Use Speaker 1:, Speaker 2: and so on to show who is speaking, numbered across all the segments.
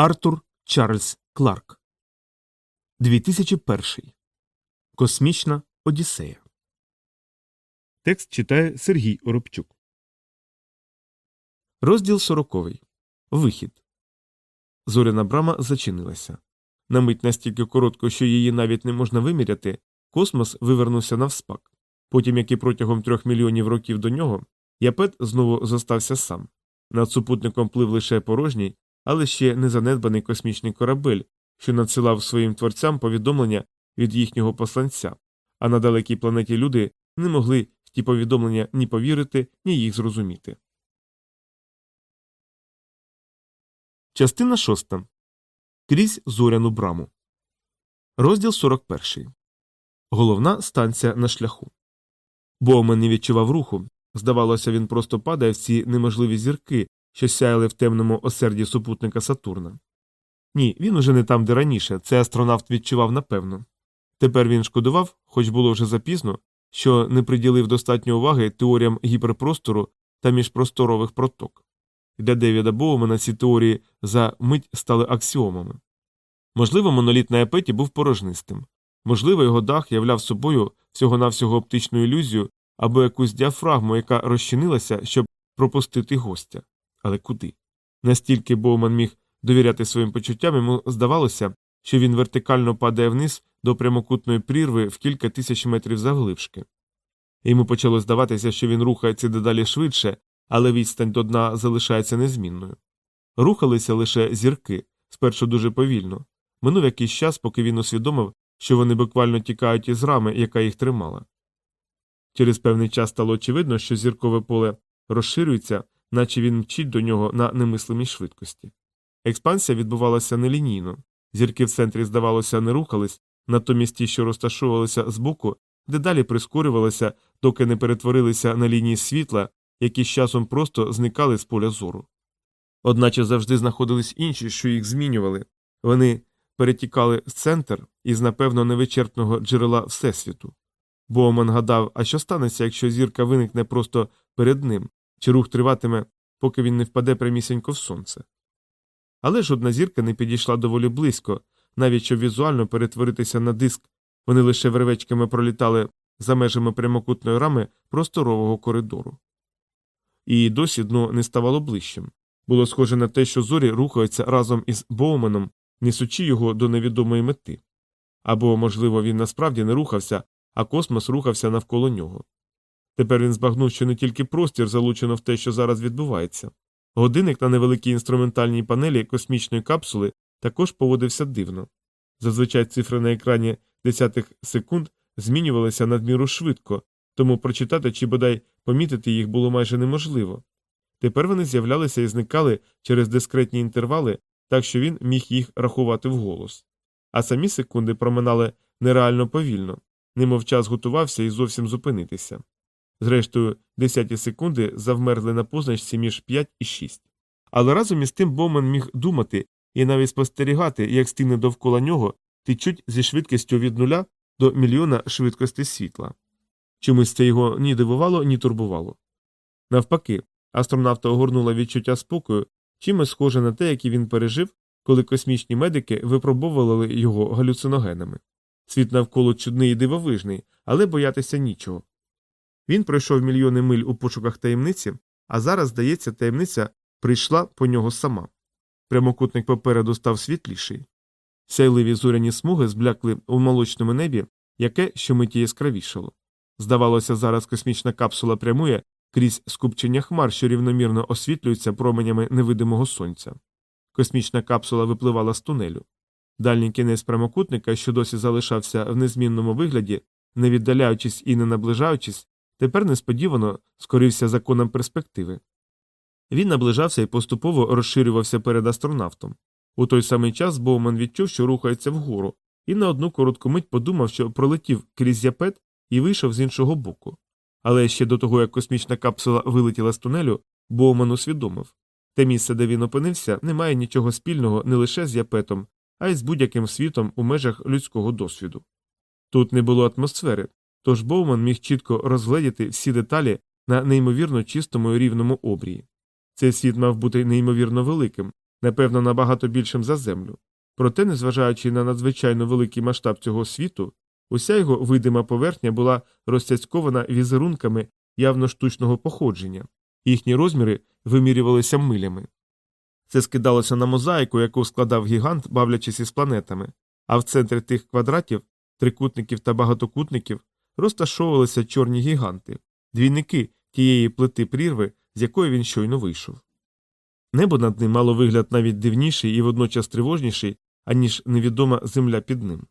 Speaker 1: Артур Чарльз Кларк 2001 Космічна Одіссея. Текст читає Сергій Оробчук. Розділ сороковий. Вихід. Зоряна брама зачинилася. На мить настільки коротко, що її навіть не можна виміряти, космос вивернувся навспак. Потім, як і протягом трьох мільйонів років до нього, Япет знову зостався сам. Над супутником плив лише порожній, але ще не занедбаний космічний корабель, що надсилав своїм творцям повідомлення від їхнього посланця, а на далекій планеті люди не могли в ті повідомлення ні повірити, ні їх зрозуміти. Частина шоста. Крізь зоряну браму. Розділ 41. Головна станція на шляху. Боумен не відчував руху. Здавалося, він просто падає в ці неможливі зірки, що сяяли в темному осерді супутника Сатурна. Ні, він уже не там, де раніше, це астронавт відчував напевно. Тепер він шкодував, хоч було вже запізно, що не приділив достатньо уваги теоріям гіперпростору та міжпросторових проток. Для Девіда Боумена ці теорії за мить стали аксіомами. Можливо, моноліт на епеті був порожнистим, можливо, його дах являв собою всього навсього оптичну ілюзію або якусь діафрагму, яка розчинилася, щоб пропустити гостя. Але куди? Настільки Боуман міг довіряти своїм почуттям, йому здавалося, що він вертикально падає вниз до прямокутної прірви в кілька тисяч метрів завглибшки. Йому почало здаватися, що він рухається дедалі швидше, але відстань до дна залишається незмінною. Рухалися лише зірки, спершу дуже повільно. Минув якийсь час, поки він усвідомив, що вони буквально тікають із рами, яка їх тримала. Через певний час стало очевидно, що зіркове поле розширюється, наче він мчить до нього на немислимій швидкості. Експансія відбувалася нелінійно, зірки в центрі, здавалося, не рухались, натомість ті, що розташовувалися збоку, дедалі прискорювалися, доки не перетворилися на лінії світла, які з часом просто зникали з поля зору. Одначе завжди знаходились інші, що їх змінювали вони перетікали в центр із напевно невичерпного джерела Всесвіту. Боуман гадав, а що станеться, якщо зірка виникне просто перед ним, чи рух триватиме, поки він не впаде прямісінько в сонце. Але жодна зірка не підійшла доволі близько, навіть щоб візуально перетворитися на диск, вони лише вервечками пролітали за межами прямокутної рами просторового коридору. І досі дно не ставало ближчим. Було схоже на те, що зорі рухаються разом із Боуменом, несучи його до невідомої мети. Або, можливо, він насправді не рухався, а космос рухався навколо нього. Тепер він збагнув, що не тільки простір залучено в те, що зараз відбувається. Годинник на невеликій інструментальній панелі космічної капсули також поводився дивно. Зазвичай цифри на екрані десятих секунд змінювалися надміру швидко, тому прочитати чи бодай помітити їх було майже неможливо. Тепер вони з'являлися і зникали через дискретні інтервали, так що він міг їх рахувати вголос. А самі секунди проминали нереально повільно, немов час готувався і зовсім зупинитися. Зрештою, десяті секунди завмерли на позначці між 5 і 6. Але разом із тим Боумен міг думати і навіть спостерігати, як стіни довкола нього течуть зі швидкістю від нуля до мільйона швидкості світла. Чомусь це його ні дивувало, ні турбувало. Навпаки, астронавта огорнуло відчуття спокою, чимось схоже на те, який він пережив, коли космічні медики випробовували його галюциногенами. Світ навколо чудний і дивовижний, але боятися нічого. Він пройшов мільйони миль у пошуках таємниці, а зараз, здається, таємниця прийшла по нього сама. Прямокутник попереду став світліший. Сяйливі зоряні смуги зблякли у молочному небі, яке щомиті яскравішало. Здавалося, зараз космічна капсула прямує крізь скупчення хмар, що рівномірно освітлюються променями невидимого сонця. Космічна капсула випливала з тунелю. Дальній кінець прямокутника, що досі залишався в незмінному вигляді, не віддаляючись і не наближаючись, тепер несподівано скорився законом перспективи. Він наближався і поступово розширювався перед астронавтом. У той самий час Боуман відчув, що рухається вгору, і на одну коротку мить подумав, що пролетів крізь япет і вийшов з іншого боку. Але ще до того, як космічна капсула вилетіла з тунелю, Боуман усвідомив те місце, де він опинився, не має нічого спільного не лише з япетом, а й з будь-яким світом у межах людського досвіду. Тут не було атмосфери, тож Боуман міг чітко розгледіти всі деталі на неймовірно чистому і рівному обрії. Цей світ мав бути неймовірно великим, напевно, набагато більшим за землю. Проте, незважаючи на надзвичайно великий масштаб цього світу, уся його видима поверхня була розцяцькована візерунками явно штучного походження, їхні розміри вимірювалися милями. Це скидалося на мозаїку, яку складав гігант, бавлячись із планетами, а в центрі тих квадратів, трикутників та багатокутників розташовувалися чорні гіганти, двійники тієї плити прірви, з якої він щойно вийшов. Небо над ним мало вигляд навіть дивніший і водночас тривожніший, аніж невідома земля під ним.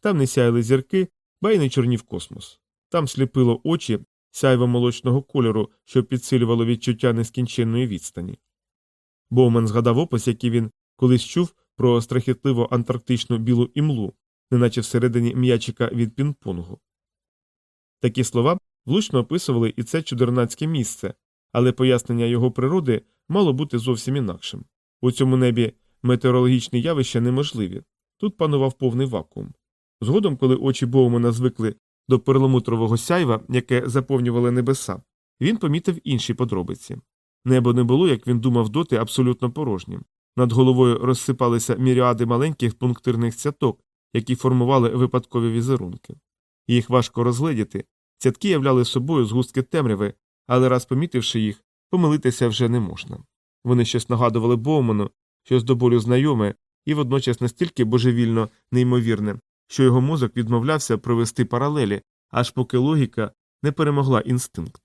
Speaker 1: Там не сяяли зірки, ба й не чорнів космос. Там сліпило очі сяйво молочного кольору, що підсилювало відчуття нескінченної відстані. Боуман згадав опис, який він колись чув про страхітливо антарктичну білу імлу, неначе всередині м'ячика від пінг-понгу. Такі слова влучно описували і це чудернацьке місце, але пояснення його природи мало бути зовсім інакшим. У цьому небі метеорологічні явища неможливі. Тут панував повний вакуум. Згодом, коли очі Боумана звикли до перламутрового сяйва, яке заповнювало небеса, він помітив інші подробиці. Небо не було, як він думав доти, абсолютно порожнім. Над головою розсипалися міріади маленьких пунктирних цяток, які формували випадкові візерунки. Їх важко розгледіти. Цятки являли собою згустки темряви, але раз помітивши їх, помилитися вже не можна. Вони щось нагадували Боуману, щось до болю знайоме, і водночас настільки божевільно неймовірне, що його мозок відмовлявся провести паралелі, аж поки логіка не перемогла інстинкт.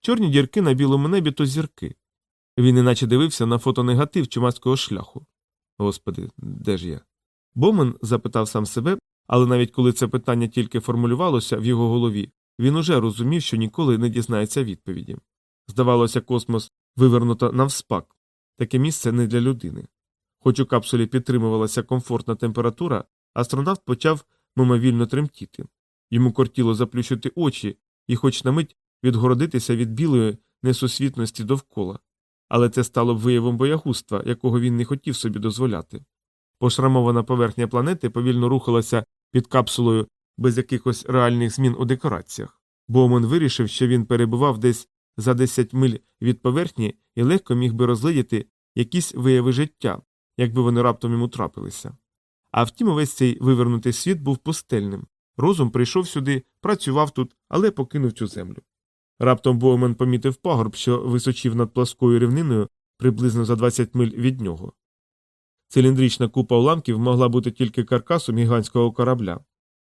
Speaker 1: Чорні дірки на білому небі то зірки. Він іначе дивився на фотонегатив чумацького шляху. Господи, де ж я? Бомен запитав сам себе, але навіть коли це питання тільки формулювалося в його голові, він уже розумів, що ніколи не дізнається відповіді. Здавалося, космос вивернуто навспак таке місце не для людини. Хоч у капсулі підтримувалася комфортна температура, астронавт почав мимовільно тремтіти. Йому кортіло заплющити очі і, хоч на мить, відгородитися від білої несусвітності довкола, але це стало б виявом боягузтва, якого він не хотів собі дозволяти. Пошрамована поверхня планети повільно рухалася під капсулою без якихось реальних змін у декораціях. Боумен вирішив, що він перебував десь за 10 миль від поверхні і легко міг би розглядіти якісь вияви життя, якби вони раптом йому трапилися. А втім, увесь цей вивернутий світ був пустельним. Розум прийшов сюди, працював тут, але покинув цю землю. Раптом Боумен помітив пагорб, що височив над пласкою рівниною приблизно за 20 миль від нього. Циліндрична купа уламків могла бути тільки каркасом гігантського корабля.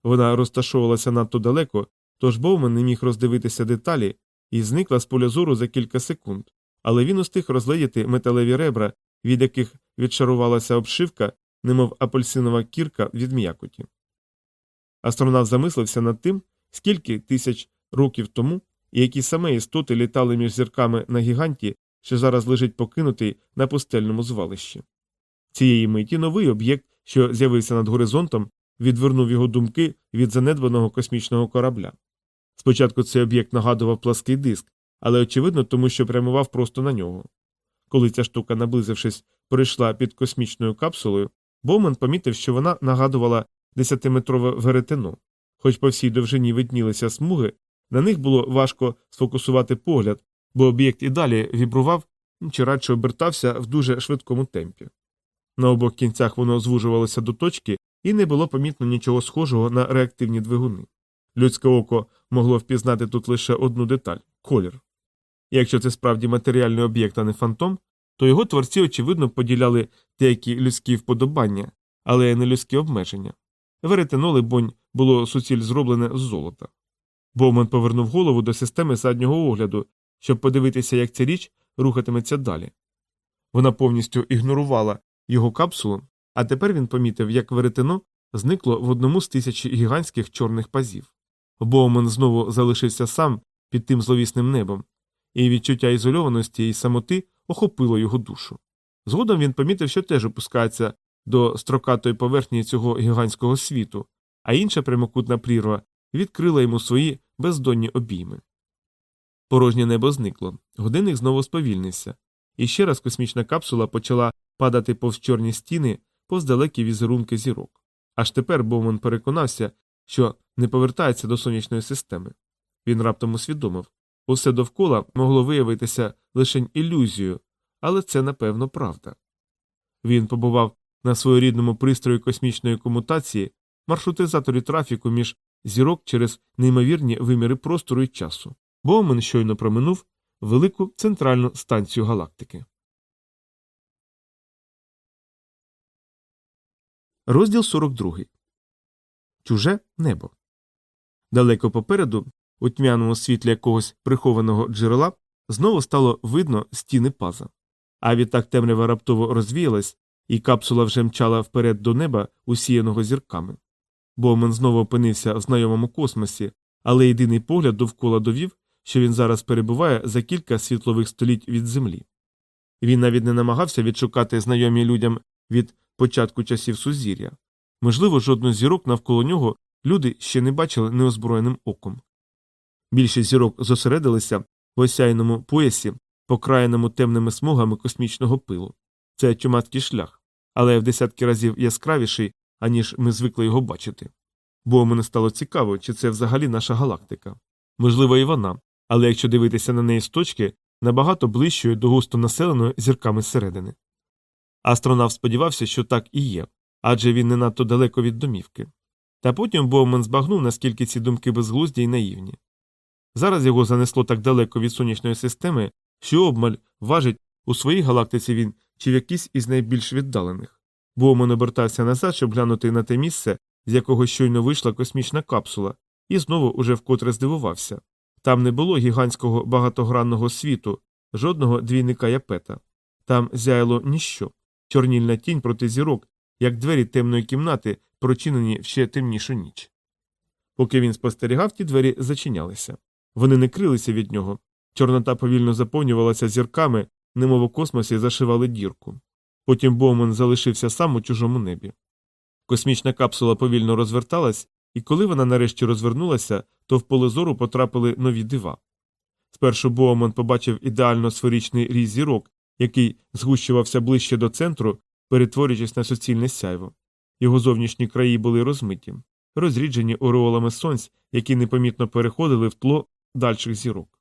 Speaker 1: Вона розташовувалася надто далеко, тож Боумен не міг роздивитися деталі і зникла з поля зору за кілька секунд, але він устиг розгледіти металеві ребра, від яких відшарувалася обшивка, немов апельсинова кірка від м'якоті. Астронавт замислився над тим, скільки тисяч років тому і які саме істоти літали між зірками на гіганті, що зараз лежить покинутий на пустельному звалищі. Цієї миті новий об'єкт, що з'явився над горизонтом, відвернув його думки від занедбаного космічного корабля. Спочатку цей об'єкт нагадував плаский диск, але очевидно, тому що прямував просто на нього. Коли ця штука, наблизившись, пройшла під космічною капсулою, Боуман помітив, що вона нагадувала десятиметрове веретено, хоч по всій довжині виднілися смуги, на них було важко сфокусувати погляд, бо об'єкт і далі вібрував чи радше обертався в дуже швидкому темпі. На обох кінцях воно звужувалося до точки, і не було помітно нічого схожого на реактивні двигуни. Людське око могло впізнати тут лише одну деталь колір. Якщо це справді матеріальний об'єкт, а не фантом, то його творці, очевидно, поділяли деякі людські вподобання, але не людські обмеження. Веретено, либонь, було суціль зроблене з золота. Боуман повернув голову до системи заднього огляду, щоб подивитися, як ця річ рухатиметься далі. Вона повністю ігнорувала його капсулу, а тепер він помітив, як веретено зникло в одному з тисячі гігантських чорних пазів. Боумен знову залишився сам під тим зловісним небом, і відчуття ізольованості і самоти охопило його душу. Згодом він помітив, що теж опускається до строкатої поверхні цього гігантського світу, а інша прямокутна прірва відкрила йому свої бездонні обійми. Порожнє небо зникло, годинник знову сповільнився, і ще раз космічна капсула почала падати повз чорні стіни, повз далекі візерунки зірок. Аж тепер Боуман переконався, що не повертається до сонячної системи. Він раптом усвідомив усе довкола могло виявитися лише ілюзією, але це напевно правда. Він побував на своєрідному пристрої космічної комутації, маршрутизаторі трафіку між зірок через неймовірні виміри простору і часу. Боумен щойно проминув велику центральну станцію галактики. Розділ 42. Чуже небо. Далеко попереду, у тьмяному світлі якогось прихованого джерела, знову стало видно стіни паза. А відтак темрява раптово розвіялась, і капсула вже мчала вперед до неба, усіяного зірками. Боумен знову опинився в знайомому космосі, але єдиний погляд довкола довів, що він зараз перебуває за кілька світлових століть від землі. Він навіть не намагався відшукати знайомі людям від початку часів сузір'я. Можливо, жодну зірок навколо нього люди ще не бачили неозброєним оком. Більшість зірок зосередилися в осяйному поясі, покраєному темними смугами космічного пилу. Це чумацький шлях, але в десятки разів яскравіший, аніж ми звикли його бачити. Бо мене стало цікаво, чи це взагалі наша галактика. Можливо, і вона, але якщо дивитися на неї з точки, набагато ближчою до густо населеної зірками зсередини. Астронавт сподівався, що так і є, адже він не надто далеко від домівки. Та потім Боумен збагнув, наскільки ці думки безглузді й наївні. Зараз його занесло так далеко від сонячної системи, що обмаль важить у своїй галактиці він чи в якійсь із найбільш віддалених. Боумен обертався назад, щоб глянути на те місце, з якого щойно вийшла космічна капсула, і знову уже вкотре здивувався. Там не було гігантського багатогранного світу, жодного двійника япета. Там зяяло ніщо, чорнільна тінь проти зірок, як двері темної кімнати, прочинені в ще темнішу ніч. Поки він спостерігав, ті двері зачинялися. Вони не крилися від нього. Чорнота повільно заповнювалася зірками, немов у космосі зашивали дірку. Потім Боумен залишився сам у чужому небі. Космічна капсула повільно розверталась, і коли вона нарешті розвернулася, то в поле зору потрапили нові дива. Спершу Боуман побачив ідеально сферичний різ зірок, який згущувався ближче до центру, перетворюючись на суцільне сяйво. Його зовнішні краї були розмиті, розріджені ореолами сонць, які непомітно переходили в тло дальших зірок.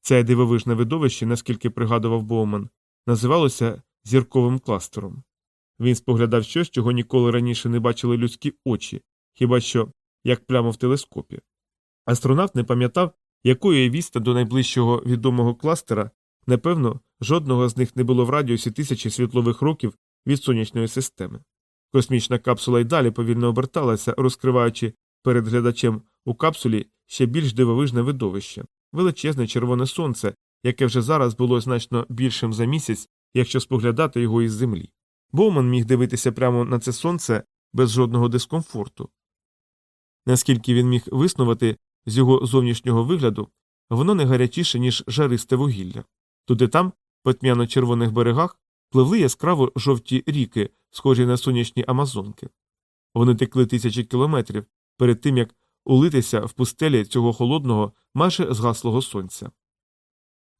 Speaker 1: Це дивовижне видовище, наскільки пригадував Боуман, називалося зірковим кластером. Він споглядав щось, чого ніколи раніше не бачили людські очі, хіба що як прямо в телескопі. Астронавт не пам'ятав, якою є віста до найближчого відомого кластера, напевно, жодного з них не було в радіусі тисячі світлових років від сонячної системи. Космічна капсула й далі повільно оберталася, розкриваючи перед глядачем у капсулі ще більш дивовижне видовище, величезне червоне сонце, яке вже зараз було значно більшим за місяць, якщо споглядати його із землі. Боуман міг дивитися прямо на це сонце без жодного дискомфорту. Наскільки він міг виснувати з його зовнішнього вигляду, воно не гарячіше, ніж жаристе вугілля. Туди там, по тьмяно червоних берегах, пливли яскраво жовті ріки, схожі на сонячні амазонки. Вони текли тисячі кілометрів перед тим як улитися в пустелі цього холодного, майже згаслого сонця.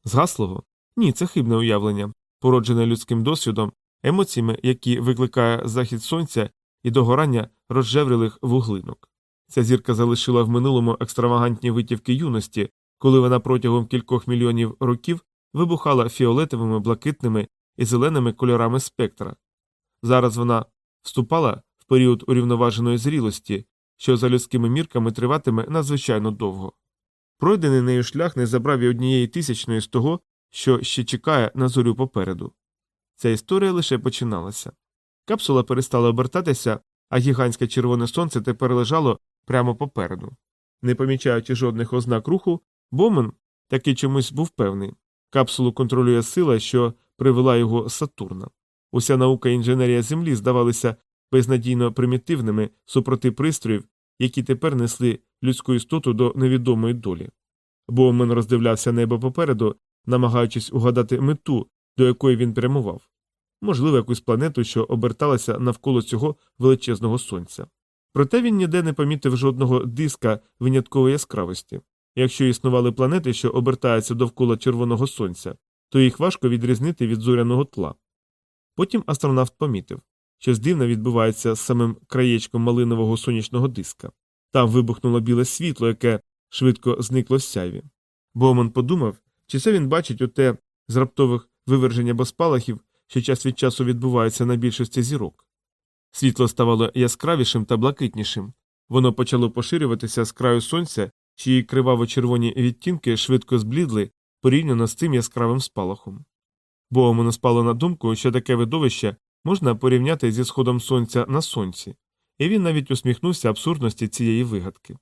Speaker 1: Згаслого? Ні, це хибне уявлення, породжене людським досвідом, емоціями, які викликає захід сонця і догорання розжеврілих вуглинок. Ця зірка залишила в минулому екстравагантні витівки юності, коли вона протягом кількох мільйонів років вибухала фіолетовими, блакитними і зеленими кольорами спектра. Зараз вона вступала в період урівноваженої зрілості, що за людськими мірками триватиме надзвичайно довго. Пройдений нею шлях не забрав і однієї тисячної з того, що ще чекає на зорю попереду. Ця історія лише починалася. Капсула перестала обертатися, а гігантське червоне сонце тепер лежало прямо попереду. Не помічаючи жодних ознак руху, Бомен таки чомусь був певний. Капсулу контролює сила, що привела його Сатурна. Уся наука і інженерія Землі здавалися безнадійно примітивними супроти пристроїв, які тепер несли людську істоту до невідомої долі. Боумен роздивлявся небо попереду, намагаючись угадати мету, до якої він прямував можливо, якусь планету, що оберталася навколо цього величезного сонця. Проте він ніде не помітив жодного диска виняткової яскравості. Якщо існували планети, що обертаються довкола червоного сонця, то їх важко відрізнити від зоряного тла. Потім астронавт помітив, що здивно відбувається з самим краєчком малинового сонячного диска. Там вибухнуло біле світло, яке швидко зникло з сяйві. Боуман подумав, чи це він бачить оте з раптових виверження або спалахів, що час від часу відбуваються на більшості зірок. Світло ставало яскравішим та блакитнішим, воно почало поширюватися з краю сонця, чиї криваво-червоні відтінки швидко зблідли порівняно з цим яскравим спалахом. Боуману спало на думку, що таке видовище можна порівняти зі сходом сонця на сонці, і він навіть усміхнувся абсурдності цієї вигадки.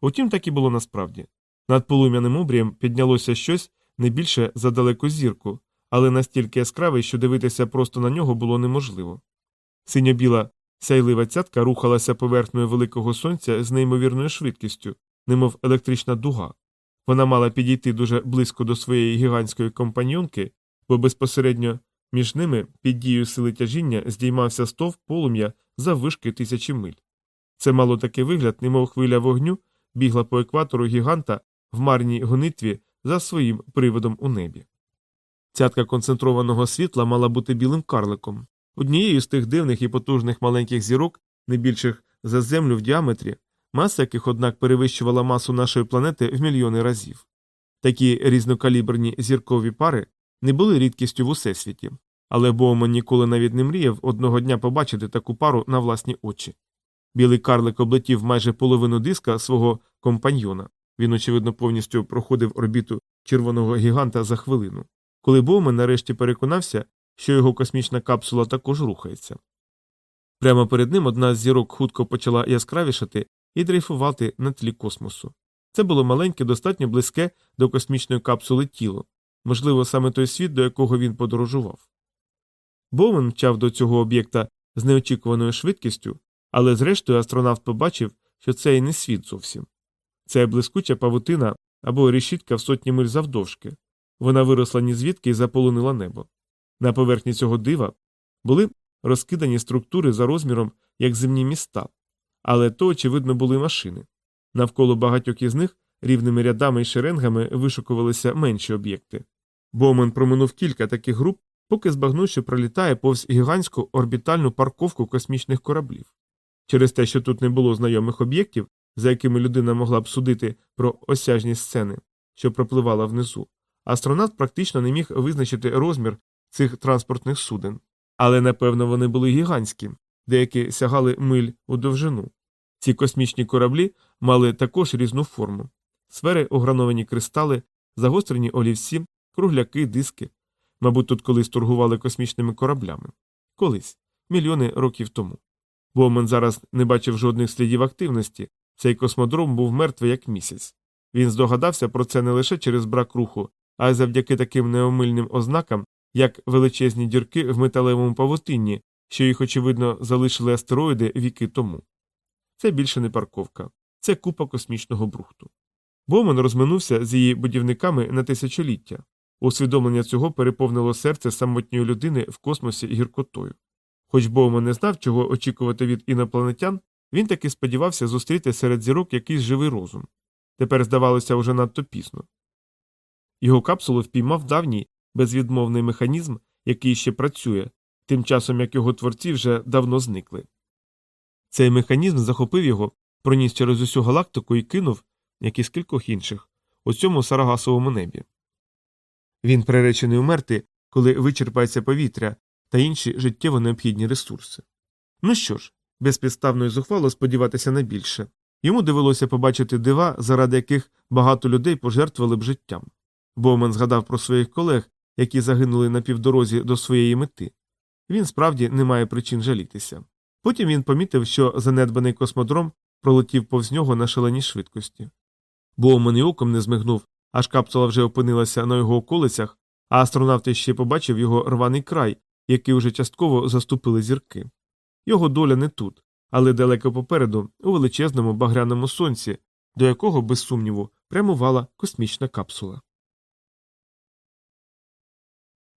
Speaker 1: Утім, так і було насправді. Над полум'яним обрієм піднялося щось не більше за далеку зірку, але настільки яскравий, що дивитися просто на нього було неможливо. Синьо-біла сяйлива цятка рухалася поверхнею великого сонця з неймовірною швидкістю, немов електрична дуга. Вона мала підійти дуже близько до своєї гігантської компаньонки, бо безпосередньо між ними під дією сили тяжіння здіймався стовп полум'я за вишки тисячі миль. Це мало такий вигляд, немов хвиля вогню, бігла по екватору гіганта в марній гонитві за своїм приводом у небі. Цятка концентрованого світла мала бути білим карликом, однією з тих дивних і потужних маленьких зірок, не більших за землю в діаметрі, маса яких, однак, перевищувала масу нашої планети в мільйони разів. Такі різнокаліберні зіркові пари не були рідкістю в усесвіті, але Боуман ніколи навіть не мріяв одного дня побачити таку пару на власні очі. Білий карлик облетів майже половину диска свого компаньйона. Він, очевидно, повністю проходив орбіту червоного гіганта за хвилину, коли Боумен нарешті переконався, що його космічна капсула також рухається. Прямо перед ним одна з зірок хутко почала яскравішати і дрейфувати на тлі космосу. Це було маленьке, достатньо близьке до космічної капсули тіло, можливо, саме той світ, до якого він подорожував. Боумен мчав до цього об'єкта з неочікуваною швидкістю, але зрештою астронавт побачив, що це і не світ зовсім. Це блискуча павутина або решітка в сотні миль завдовжки. Вона виросла ні звідки і заполонила небо. На поверхні цього дива були розкидані структури за розміром, як земні міста, але то, очевидно, були машини. Навколо багатьох із них рівними рядами і шеренгами вишукувалися менші об'єкти. Боумен проминув кілька таких груп, поки збагнув, що пролітає повз гігантську орбітальну парковку космічних кораблів. Через те, що тут не було знайомих об'єктів, за якими людина могла б судити про осяжні сцени, що пропливала внизу, астронавт практично не міг визначити розмір цих транспортних суден. Але, напевно, вони були гігантські, деякі сягали миль у довжину. Ці космічні кораблі мали також різну форму сфери, ограновані кристали, загострені олівці, кругляки, диски. Мабуть, тут колись торгували космічними кораблями. Колись, мільйони років тому. Боумен зараз не бачив жодних слідів активності, цей космодром був мертвий як місяць. Він здогадався про це не лише через брак руху, а й завдяки таким неомильним ознакам, як величезні дірки в металевому павутинні, що їх, очевидно, залишили астероїди віки тому. Це більше не парковка, це купа космічного брухту. Боуман розминувся з її будівниками на тисячоліття. Усвідомлення цього переповнило серце самотньої людини в космосі гіркотою. Хоч Боуман не знав, чого очікувати від інопланетян, він таки сподівався зустріти серед зірок якийсь живий розум. Тепер здавалося вже надто пізно. Його капсулу впіймав давній безвідмовний механізм, який ще працює, тим часом як його творці вже давно зникли. Цей механізм захопив його, проніс через усю галактику і кинув, як і з кількох інших, у цьому сарагасовому небі. Він приречений умерти, коли вичерпається повітря та інші життєво необхідні ресурси. Ну що ж, безпідставно і зухвало сподіватися на більше. Йому довелося побачити дива, заради яких багато людей пожертвували б життям. Боумен згадав про своїх колег, які загинули на півдорозі до своєї мети. Він справді не має причин жалітися. Потім він помітив, що занедбаний космодром пролетів повз нього на шаленій швидкості. Боумен і оком не змигнув, аж капсула вже опинилася на його околицях, а астронавт ще побачив його рваний край, який уже частково заступили зірки. Його доля не тут, але далеко попереду, у величезному багряному сонці, до якого, без сумніву, прямувала космічна капсула.